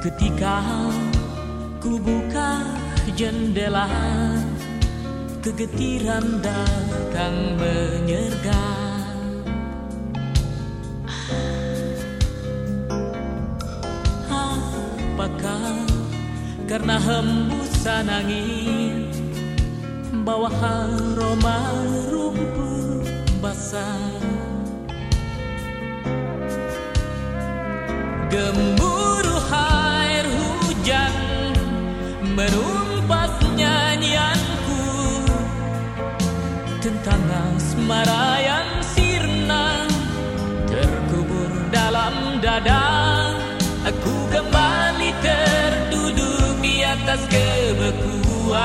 Ketika ku buka jendela Kegetiran datang menyergap Apakah karena hembusan angin Bawa aroma rumput basah? Gemuruh Tentang asmara yang sirna terkubur dalam dada. Aku kembali terduduk di atas kebekuan.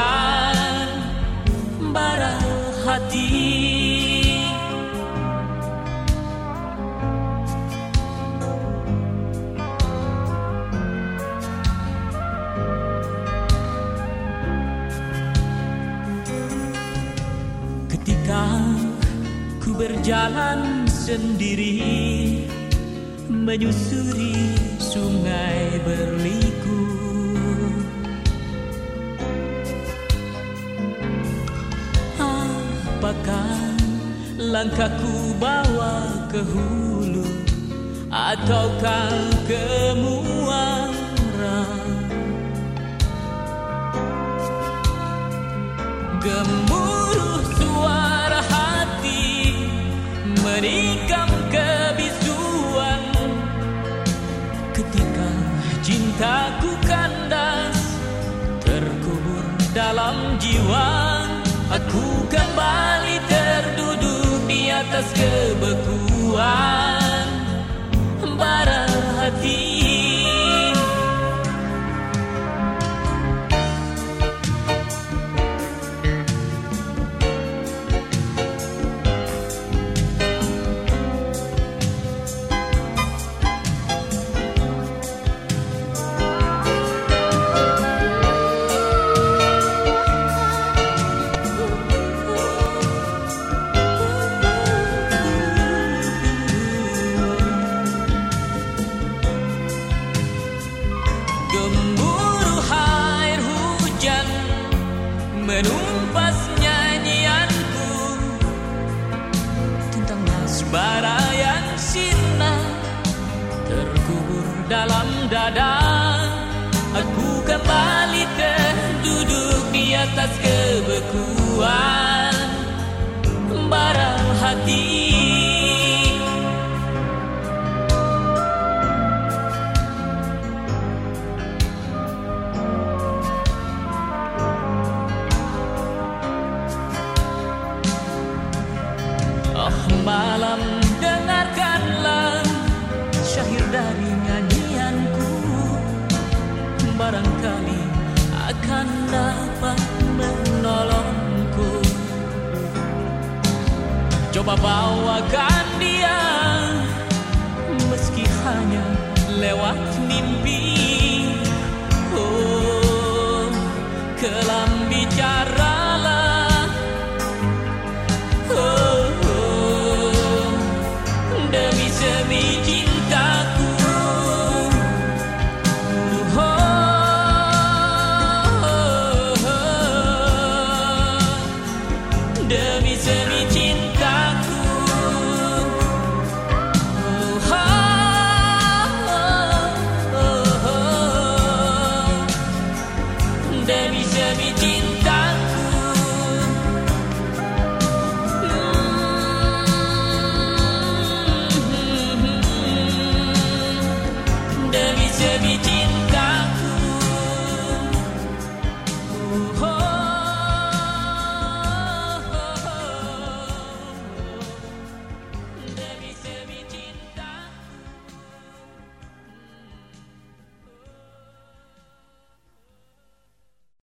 Bara hati Ketika ku berjalan sendiri Menyusuri sungai berliku. Apakah langkahku bawa ke hulu Ataukah ke muara? Gemuruh Ketika cintaku kandas Terkubur dalam jiwa. Aku kembali terduduk di atas kebekuan Gemuruh air hujan menumpas nyanyianku. Tentang asmara yang sirna terkubur dalam dada. Aku kembali terduduk di atas malam dengarkanlah syahir dari nyanyianku. Barangkali akan dapat menolongku. Coba bawakan dia Meski hanya lewat Jimmy.